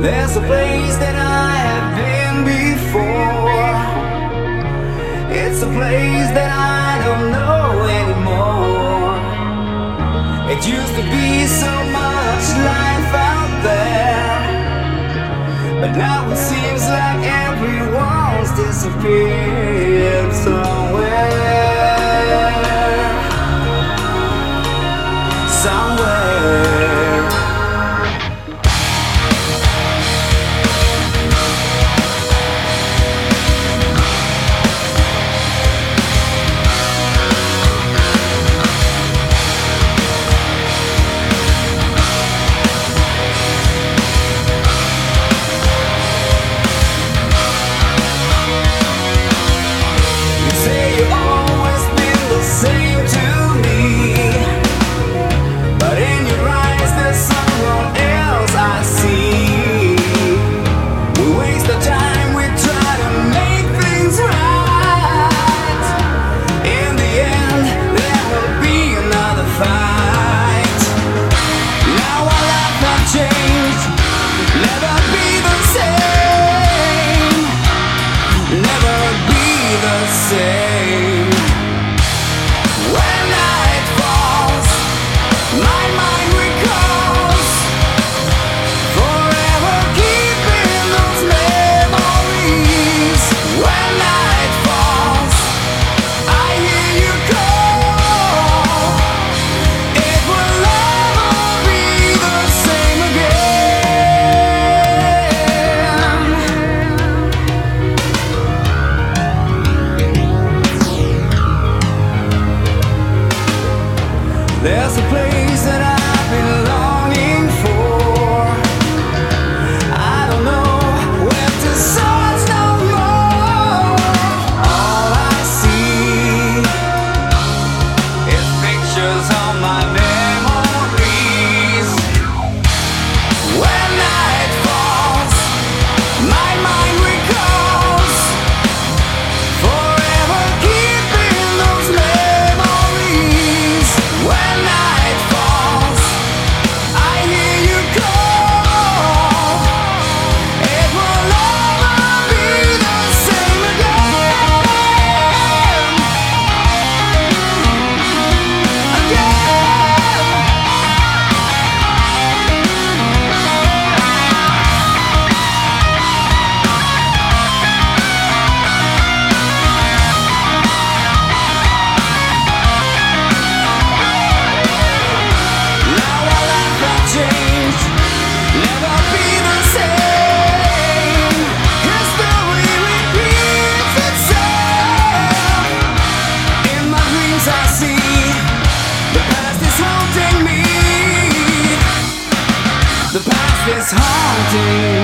There's a place that I have been before. It's a place that I don't know anymore. It used to be so much life out there. But now it seems like everyone's disappeared. So That's a place. do